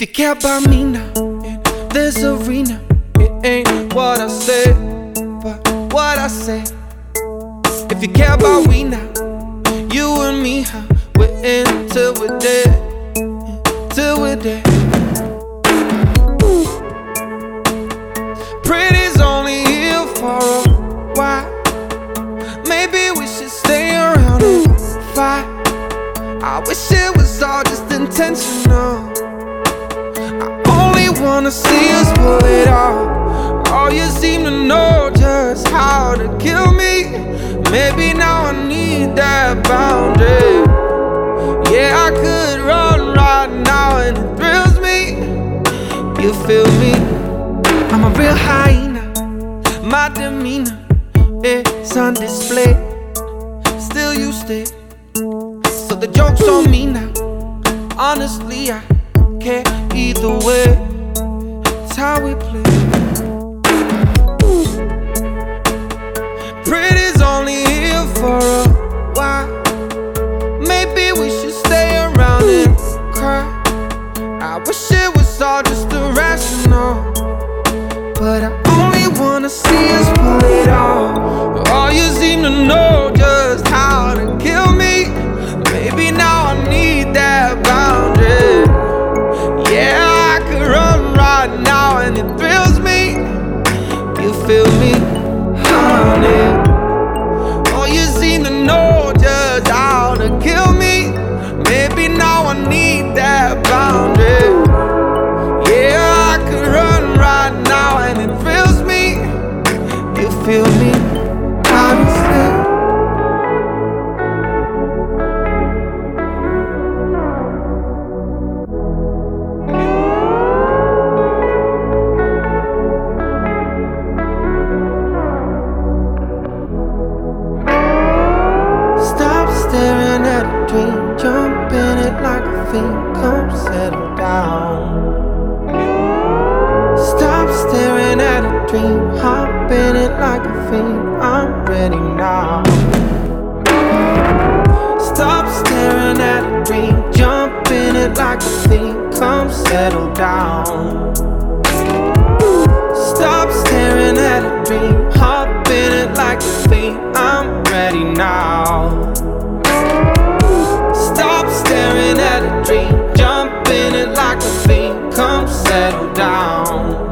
If you care about me now, in this arena, it ain't what I say, but what I say. If you care about we now, you and me, how we're in till we're dead, till we're dead. Pretty's only here for a while. Maybe we should stay around and fight. I wish it was all just intentional. Wanna see us pull it off. All you seem to know just how to kill me. Maybe now I need that boundary. Yeah, I could run right now and it thrills me. You feel me? I'm a real hyena. My demeanor is on display. Still, you stay. So the joke's on me now. Honestly, I care either way. How we play. Pretty's only here for a while. Maybe we should stay around and cry. I wish it was all just irrational. But I only wanna see and it thrills me. You feel me, honey? Oh, you seem to know just how to kill me. Maybe now I need that boundary. Yeah, I could run right now and it thrills me. You feel me? Dream, jump in it like a fiend. Come settle down. Stop staring at a dream, hop in it like a fiend. I'm ready now. Stop staring at a dream, jump in it like a fiend. Come settle down. Stop staring at a dream, hop in it like a fiend. I'm ready now. Come settle down.